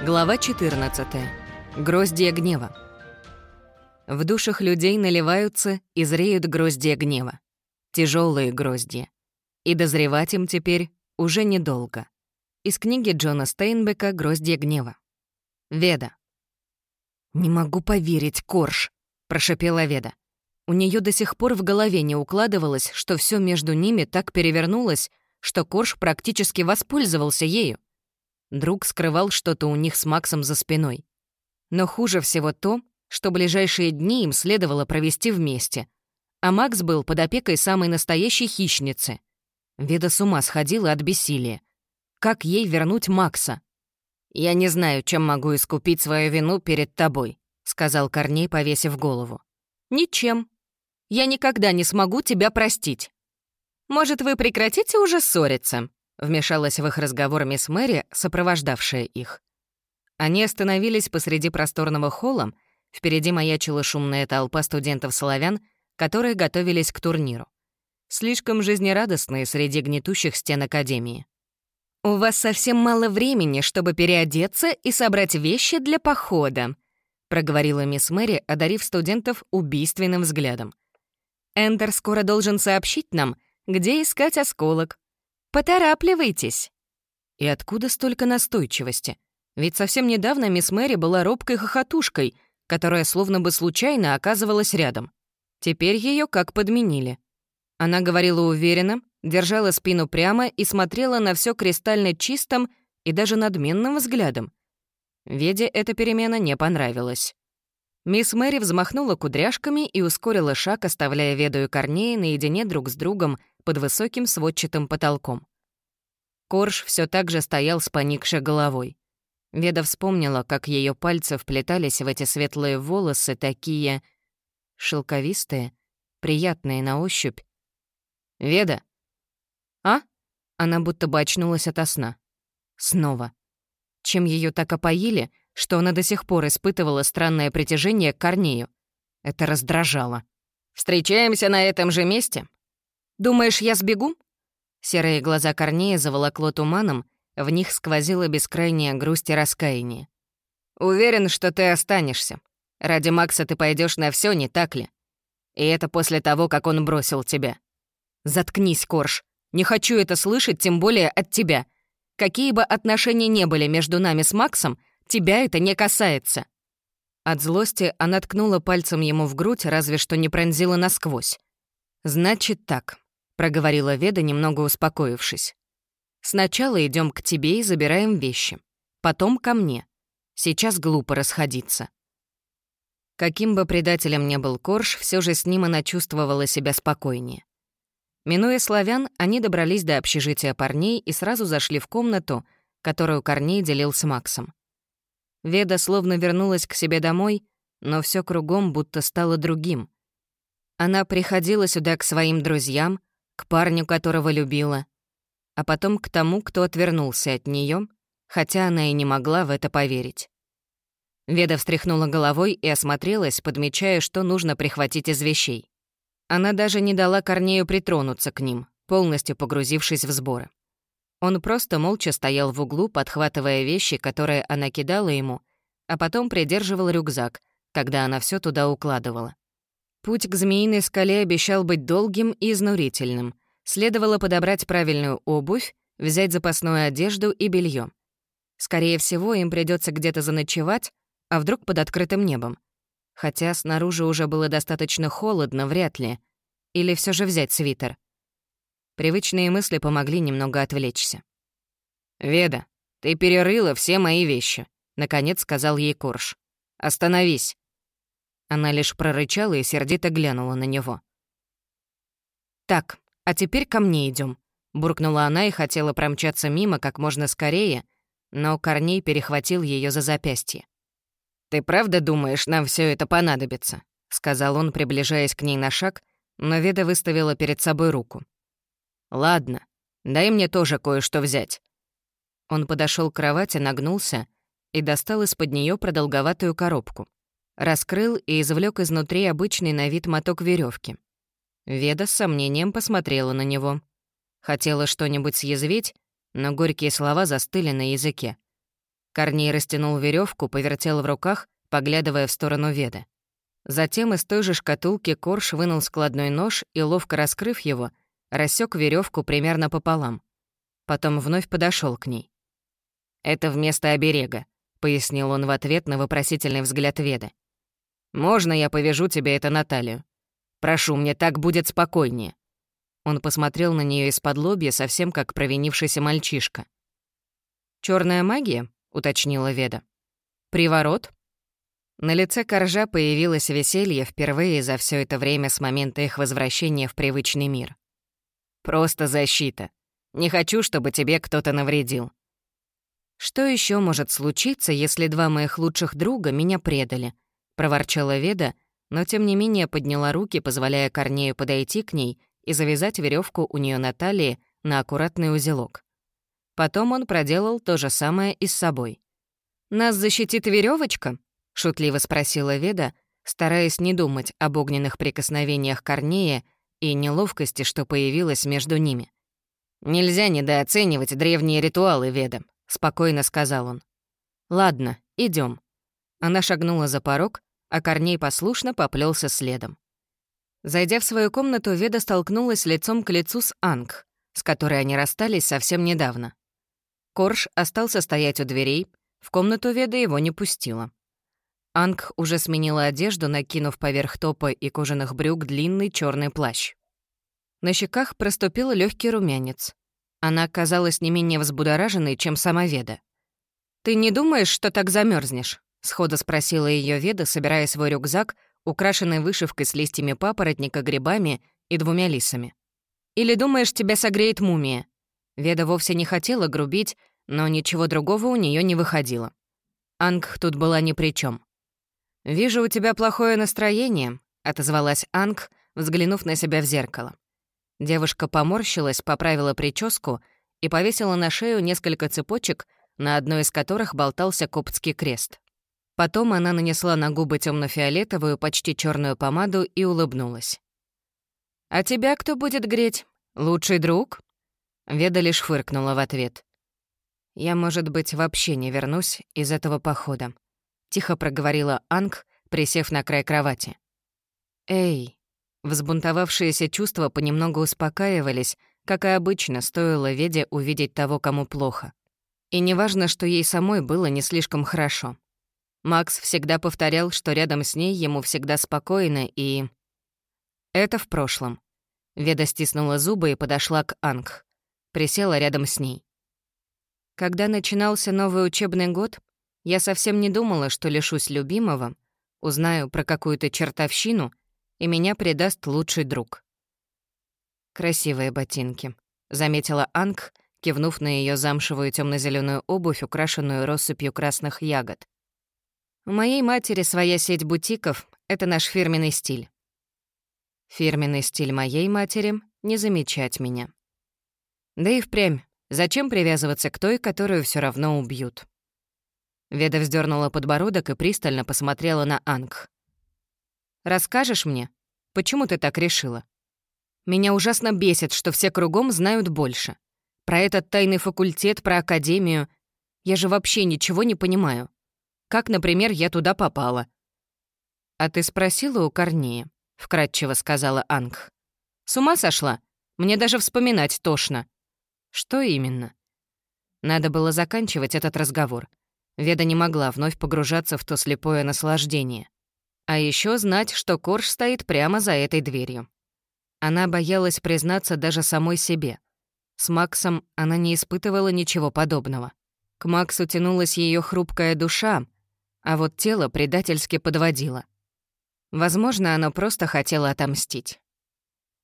Глава 14. Гроздья гнева. В душах людей наливаются и зреют гроздья гнева. Тяжелые гроздья. И дозревать им теперь уже недолго. Из книги Джона Стейнбека «Гроздья гнева». Веда. «Не могу поверить, Корж», — прошепела Веда. У нее до сих пор в голове не укладывалось, что все между ними так перевернулось, что Корж практически воспользовался ею. Друг скрывал что-то у них с Максом за спиной. Но хуже всего то, что ближайшие дни им следовало провести вместе. А Макс был под опекой самой настоящей хищницы. Веда с ума сходила от бессилия. Как ей вернуть Макса? «Я не знаю, чем могу искупить свою вину перед тобой», — сказал Корней, повесив голову. «Ничем. Я никогда не смогу тебя простить. Может, вы прекратите уже ссориться?» Вмешалась в их разговор мисс Мэри, сопровождавшая их. Они остановились посреди просторного холла, впереди маячила шумная толпа студентов-славян, которые готовились к турниру. Слишком жизнерадостные среди гнетущих стен Академии. «У вас совсем мало времени, чтобы переодеться и собрать вещи для похода», проговорила мисс Мэри, одарив студентов убийственным взглядом. «Эндер скоро должен сообщить нам, где искать осколок. Поторапливайтесь!» И откуда столько настойчивости? Ведь совсем недавно мисс Мэри была робкой хохотушкой, которая словно бы случайно оказывалась рядом. Теперь ее как подменили. Она говорила уверенно, держала спину прямо и смотрела на все кристально чистым и даже надменным взглядом. Веде эта перемена не понравилась. Мисс Мэри взмахнула кудряшками и ускорила шаг, оставляя Веду и Корнея наедине друг с другом под высоким сводчатым потолком. Корж все так же стоял с поникшей головой. Веда вспомнила, как ее пальцы вплетались в эти светлые волосы, такие шелковистые, приятные на ощупь. «Веда!» «А?» Она будто бы очнулась ото сна. Снова. Чем ее так опоили, что она до сих пор испытывала странное притяжение к Корнею. Это раздражало. «Встречаемся на этом же месте?» «Думаешь, я сбегу?» Серые глаза Корнея заволокло туманом, в них сквозила бескрайняя грусть и раскаяние. «Уверен, что ты останешься. Ради Макса ты пойдешь на все, не так ли? И это после того, как он бросил тебя. Заткнись, Корж. Не хочу это слышать, тем более от тебя. Какие бы отношения не были между нами с Максом, тебя это не касается». От злости она ткнула пальцем ему в грудь, разве что не пронзила насквозь. «Значит так проговорила Веда, немного успокоившись. «Сначала идем к тебе и забираем вещи. Потом ко мне. Сейчас глупо расходиться». Каким бы предателем ни был Корж, все же с ним она чувствовала себя спокойнее. Минуя славян, они добрались до общежития парней и сразу зашли в комнату, которую Корней делил с Максом. Веда словно вернулась к себе домой, но все кругом будто стало другим. Она приходила сюда к своим друзьям, к парню, которого любила, а потом к тому, кто отвернулся от нее, хотя она и не могла в это поверить. Веда встряхнула головой и осмотрелась, подмечая, что нужно прихватить из вещей. Она даже не дала Корнею притронуться к ним, полностью погрузившись в сборы. Он просто молча стоял в углу, подхватывая вещи, которые она кидала ему, а потом придерживал рюкзак, когда она все туда укладывала. Путь к Змеиной скале обещал быть долгим и изнурительным. Следовало подобрать правильную обувь, взять запасную одежду и белье. Скорее всего, им придется где-то заночевать, а вдруг под открытым небом. Хотя снаружи уже было достаточно холодно, вряд ли. Или все же взять свитер. Привычные мысли помогли немного отвлечься. «Веда, ты перерыла все мои вещи», — наконец сказал ей Корж. «Остановись. Она лишь прорычала и сердито глянула на него. «Так, а теперь ко мне идем, буркнула она и хотела промчаться мимо как можно скорее, но Корней перехватил ее за запястье. «Ты правда думаешь, нам все это понадобится?» — сказал он, приближаясь к ней на шаг, но Веда выставила перед собой руку. «Ладно, дай мне тоже кое-что взять». Он подошел к кровати, нагнулся и достал из-под нее продолговатую коробку. Раскрыл и извлек изнутри обычный на вид моток веревки. Веда с сомнением посмотрела на него. Хотела что-нибудь съязвить, но горькие слова застыли на языке. Корней растянул веревку, повертел в руках, поглядывая в сторону Веды. Затем из той же шкатулки Корж вынул складной нож и, ловко раскрыв его, рассек веревку примерно пополам. Потом вновь подошел к ней. «Это вместо оберега», — пояснил он в ответ на вопросительный взгляд Веды. «Можно я повяжу тебе это на талию? Прошу, мне так будет спокойнее». Он посмотрел на нее из-под лобья, совсем как провинившийся мальчишка. Черная магия?» — уточнила Веда. «Приворот?» На лице Коржа появилось веселье впервые за все это время с момента их возвращения в привычный мир. «Просто защита. Не хочу, чтобы тебе кто-то навредил. «Что еще может случиться, если два моих лучших друга меня предали?» — проворчала Веда, но тем не менее подняла руки, позволяя Корнею подойти к ней и завязать веревку у нее на талии на аккуратный узелок. Потом он проделал то же самое и с собой. «Нас защитит веревочка? шутливо спросила Веда, стараясь не думать об огненных прикосновениях Корнея и неловкости, что появилась между ними. «Нельзя недооценивать древние ритуалы Веда», — спокойно сказал он. «Ладно, идем. Она шагнула за порог, а Корней послушно поплелся следом. Зайдя в свою комнату, Веда столкнулась лицом к лицу с Анг, с которой они расстались совсем недавно. Корж остался стоять у дверей, в комнату Веда его не пустила. Анг уже сменила одежду, накинув поверх топа и кожаных брюк длинный черный плащ. На щеках проступил легкий румянец. Она казалась не менее взбудораженной, чем сама Веда. «Ты не думаешь, что так замерзнешь? Сходу спросила ее Веда, собирая свой рюкзак, украшенный вышивкой с листьями папоротника, грибами и двумя лисами. «Или думаешь, тебя согреет мумия?» Веда вовсе не хотела грубить, но ничего другого у нее не выходило. Анг тут была ни при чем. «Вижу, у тебя плохое настроение», — отозвалась Анг, взглянув на себя в зеркало. Девушка поморщилась, поправила прическу и повесила на шею несколько цепочек, на одной из которых болтался коптский крест. Потом она нанесла на губы темно-фиолетовую, почти черную помаду и улыбнулась. «А тебя кто будет греть? Лучший друг?» Веда лишь фыркнула в ответ. «Я, может быть, вообще не вернусь из этого похода», — тихо проговорила Анг, присев на край кровати. «Эй, Взбунтовавшиеся чувства понемногу успокаивались, как и обычно, стоило Веде увидеть того, кому плохо. И неважно, что ей самой было не слишком хорошо. Макс всегда повторял, что рядом с ней ему всегда спокойно и... Это в прошлом. Веда стиснула зубы и подошла к Анг. Присела рядом с ней. Когда начинался новый учебный год, я совсем не думала, что лишусь любимого, узнаю про какую-то чертовщину и меня предаст лучший друг. «Красивые ботинки», — заметила Анг, кивнув на ее замшевую темно зеленую обувь, украшенную россыпью красных ягод. «У моей матери своя сеть бутиков — это наш фирменный стиль». «Фирменный стиль моей матери — не замечать меня». «Да и впрямь, зачем привязываться к той, которую все равно убьют?» Веда вздернула подбородок и пристально посмотрела на Анг. Расскажешь мне, почему ты так решила? Меня ужасно бесит, что все кругом знают больше. Про этот тайный факультет, про академию. Я же вообще ничего не понимаю. Как, например, я туда попала?» «А ты спросила у Корнея?» — вкратчиво сказала Анг. «С ума сошла? Мне даже вспоминать тошно». «Что именно?» Надо было заканчивать этот разговор. Веда не могла вновь погружаться в то слепое наслаждение. А еще знать, что Корж стоит прямо за этой дверью. Она боялась признаться даже самой себе. С Максом она не испытывала ничего подобного. К Максу тянулась ее хрупкая душа, а вот тело предательски подводило. Возможно, оно просто хотело отомстить.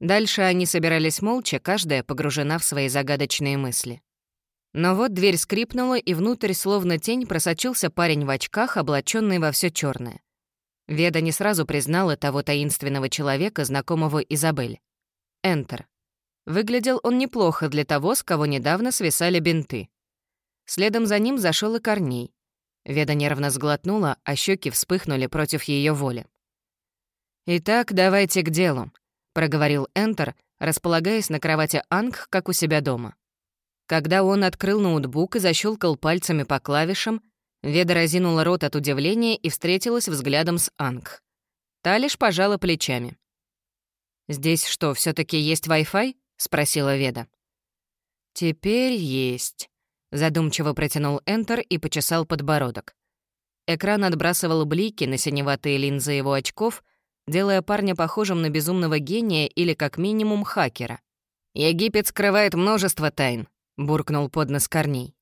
Дальше они собирались молча, каждая погружена в свои загадочные мысли. Но вот дверь скрипнула, и внутрь, словно тень, просочился парень в очках, облаченный во все черное. Веда не сразу признала того таинственного человека, знакомого Изабель. Энтер. Выглядел он неплохо для того, с кого недавно свисали бинты. Следом за ним зашел и Корней. Веда нервно сглотнула, а щеки вспыхнули против ее воли. «Итак, давайте к делу», — проговорил Энтер, располагаясь на кровати Анг, как у себя дома. Когда он открыл ноутбук и защелкал пальцами по клавишам, Веда разинула рот от удивления и встретилась взглядом с Анг. Та лишь пожала плечами. «Здесь что, все таки есть Wi-Fi?» — спросила Веда. «Теперь есть», — задумчиво протянул Enter и почесал подбородок. Экран отбрасывал блики на синеватые линзы его очков, делая парня похожим на безумного гения или, как минимум, хакера. «Египет скрывает множество тайн», — буркнул под нос Корней.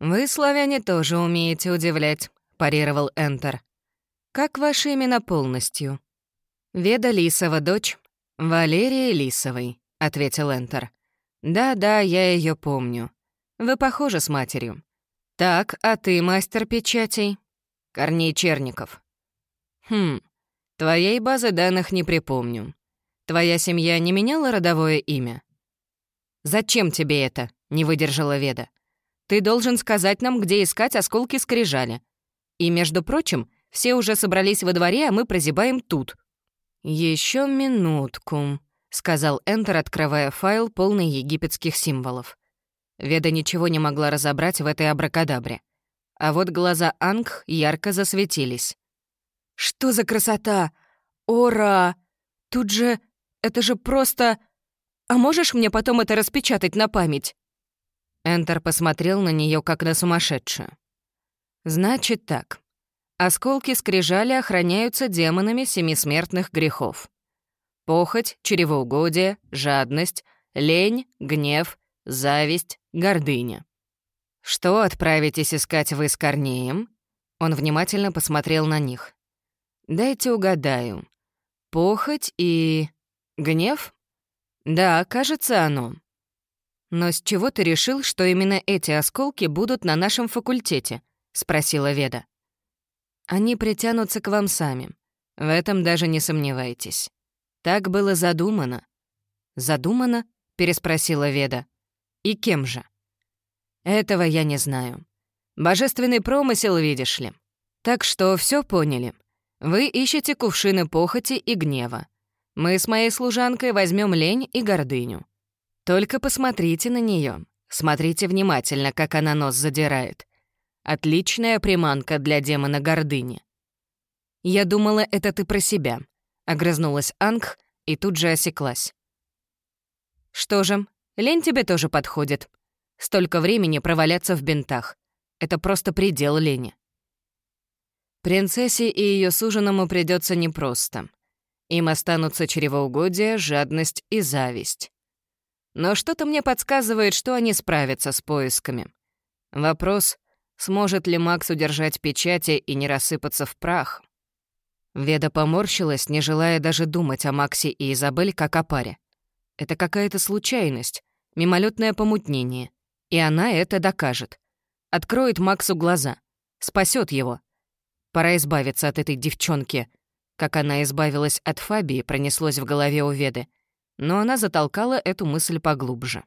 «Вы, славяне, тоже умеете удивлять», — парировал Энтер. «Как ваши имена полностью?» «Веда Лисова, дочь. Валерия Лисовой», — ответил Энтер. «Да-да, я ее помню. Вы похожи с матерью. Так, а ты мастер печатей?» Корней Черников. Хм, твоей базы данных не припомню. Твоя семья не меняла родовое имя? Зачем тебе это? Не выдержала Веда. Ты должен сказать нам, где искать осколки скрижали. И, между прочим, все уже собрались во дворе, а мы прозябаем тут. Еще минутку», — сказал Энтер, открывая файл, полный египетских символов. Веда ничего не могла разобрать в этой абракадабре. А вот глаза Анг ярко засветились. «Что за красота! Ора! Тут же... Это же просто... А можешь мне потом это распечатать на память?» Энтер посмотрел на нее как на сумасшедшую. «Значит так. Осколки скрижали охраняются демонами семисмертных грехов. Похоть, чревоугодие, жадность, лень, гнев, зависть, гордыня. «Что отправитесь искать вы с Корнеем?» Он внимательно посмотрел на них. «Дайте угадаю. Похоть и... гнев? Да, кажется, оно. Но с чего ты решил, что именно эти осколки будут на нашем факультете?» — спросила Веда. «Они притянутся к вам сами. В этом даже не сомневайтесь. Так было задумано». «Задумано?» — переспросила Веда. «И кем же?» Этого я не знаю. Божественный промысел, видишь ли. Так что все поняли. Вы ищете кувшины похоти и гнева. Мы с моей служанкой возьмем лень и гордыню. Только посмотрите на нее. Смотрите внимательно, как она нос задирает. Отличная приманка для демона гордыни. Я думала, это ты про себя. Огрызнулась Анг и тут же осеклась. Что же, лень тебе тоже подходит. Столько времени проваляться в бинтах. Это просто предел лени. Принцессе и ее суженому придется непросто. Им останутся чревоугодие, жадность и зависть. Но что-то мне подсказывает, что они справятся с поисками. Вопрос, сможет ли Макс удержать печати и не рассыпаться в прах? Веда поморщилась, не желая даже думать о Максе и Изабель как о паре. Это какая-то случайность, мимолетное помутнение. И она это докажет. Откроет Максу глаза. спасет его. Пора избавиться от этой девчонки. Как она избавилась от Фабии, пронеслось в голове у Веды. Но она затолкала эту мысль поглубже.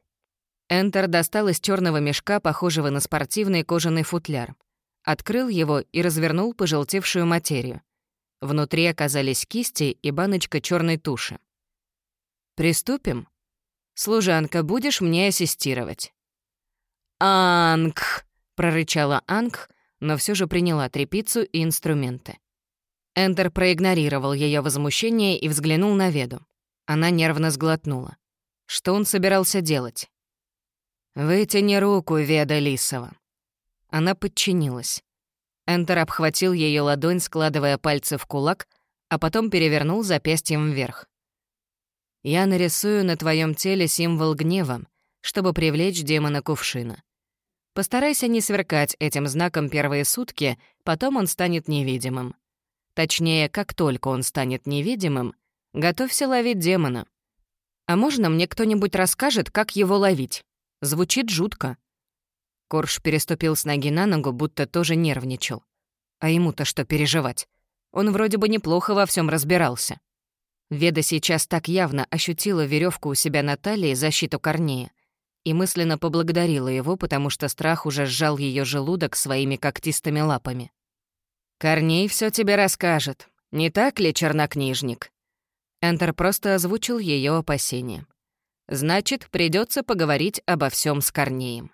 Энтер достал из черного мешка, похожего на спортивный кожаный футляр. Открыл его и развернул пожелтевшую материю. Внутри оказались кисти и баночка черной туши. «Приступим? Служанка, будешь мне ассистировать?» «Анг!» — прорычала Анг, но все же приняла трепицу и инструменты. Энтер проигнорировал ее возмущение и взглянул на Веду. Она нервно сглотнула. Что он собирался делать? «Вытяни руку, Веда Лисова». Она подчинилась. Энтер обхватил ее ладонь, складывая пальцы в кулак, а потом перевернул запястьем вверх. «Я нарисую на твоем теле символ гнева, чтобы привлечь демона кувшина. Постарайся не сверкать этим знаком первые сутки, потом он станет невидимым. Точнее, как только он станет невидимым, готовься ловить демона. А можно мне кто-нибудь расскажет, как его ловить? Звучит жутко. Корж переступил с ноги на ногу, будто тоже нервничал. А ему-то что переживать? Он вроде бы неплохо во всем разбирался. Веда сейчас так явно ощутила веревку у себя на талии защиту Корнея, и мысленно поблагодарила его, потому что страх уже сжал ее желудок своими когтистыми лапами. «Корней все тебе расскажет, не так ли, чернокнижник?» Энтер просто озвучил ее опасения. «Значит, придется поговорить обо всем с Корнеем».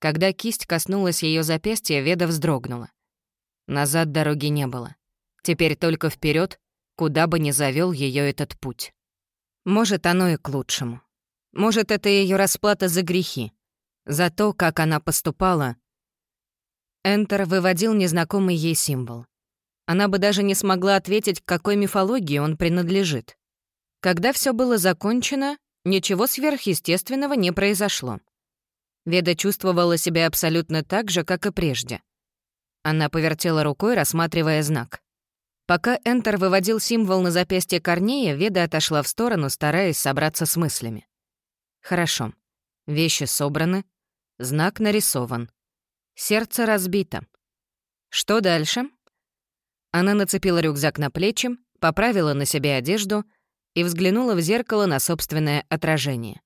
Когда кисть коснулась ее запястья, Веда вздрогнула. Назад дороги не было. Теперь только вперед, куда бы ни завел ее этот путь. Может, оно и к лучшему. Может, это ее расплата за грехи, за то, как она поступала. Энтер выводил незнакомый ей символ. Она бы даже не смогла ответить, к какой мифологии он принадлежит. Когда все было закончено, ничего сверхъестественного не произошло. Веда чувствовала себя абсолютно так же, как и прежде. Она повертела рукой, рассматривая знак. Пока Энтер выводил символ на запястье Корнея, Веда отошла в сторону, стараясь собраться с мыслями. Хорошо. Вещи собраны. Знак нарисован. Сердце разбито. Что дальше? Она нацепила рюкзак на плечи, поправила на себе одежду и взглянула в зеркало на собственное отражение.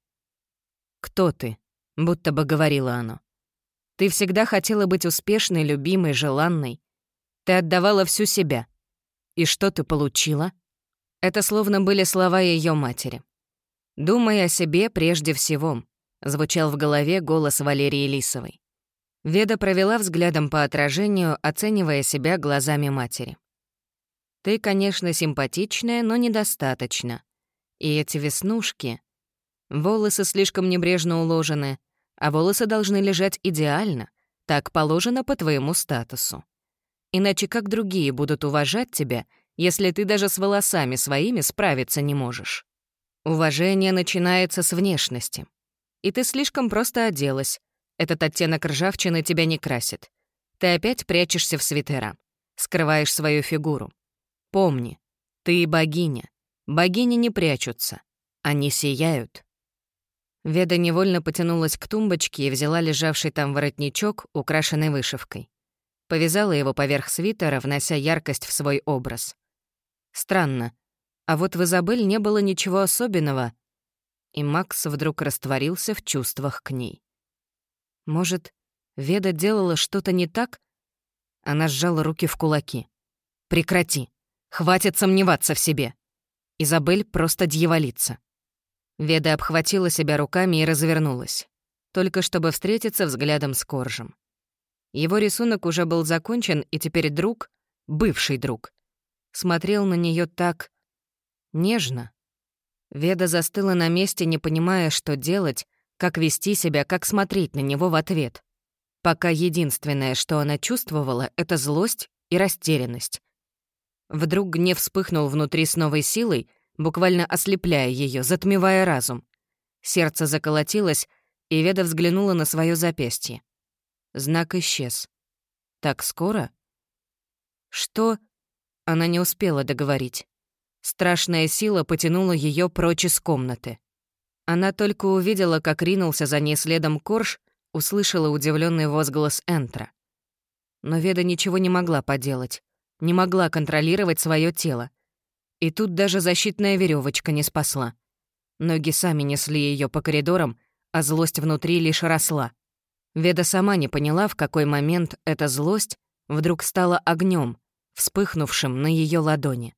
«Кто ты?» — будто бы говорило оно. «Ты всегда хотела быть успешной, любимой, желанной. Ты отдавала всю себя. И что ты получила?» Это словно были слова ее матери. «Думай о себе прежде всего», — звучал в голове голос Валерии Лисовой. Веда провела взглядом по отражению, оценивая себя глазами матери. «Ты, конечно, симпатичная, но недостаточно. И эти веснушки... Волосы слишком небрежно уложены, а волосы должны лежать идеально, так положено по твоему статусу. Иначе как другие будут уважать тебя, если ты даже с волосами своими справиться не можешь? Уважение начинается с внешности. И ты слишком просто оделась, этот оттенок ржавчины тебя не красит. Ты опять прячешься в свитера. Скрываешь свою фигуру. Помни, ты богиня. Богини не прячутся. Они сияют. Веда невольно потянулась к тумбочке и взяла лежавший там воротничок, украшенный вышивкой. Повязала его поверх свитера, внося яркость в свой образ. Странно. А вот в Изабель не было ничего особенного. И Макс вдруг растворился в чувствах к ней. Может, Веда делала что-то не так? Она сжала руки в кулаки. «Прекрати. Хватит сомневаться в себе. Изабель просто дьяволица». Веда обхватила себя руками и развернулась, только чтобы встретиться взглядом с Коржем. Его рисунок уже был закончен, и теперь друг, бывший друг, смотрел на нее так нежно. Веда застыла на месте, не понимая, что делать, как вести себя, как смотреть на него в ответ. Пока единственное, что она чувствовала, — это злость и растерянность. Вдруг гнев вспыхнул внутри с новой силой, буквально ослепляя ее, затмевая разум. Сердце заколотилось, и Веда взглянула на свое запястье. Знак исчез. Так скоро? Что? Она не успела договорить. Страшная сила потянула ее прочь из комнаты. Она только увидела, как ринулся за ней следом Корж, услышала удивленный возглас Энтра. Но Веда ничего не могла поделать, не могла контролировать свое тело. И тут даже защитная веревочка не спасла. Ноги сами несли ее по коридорам, а злость внутри лишь росла. Веда сама не поняла, в какой момент эта злость вдруг стала огнем, вспыхнувшим на ее ладони.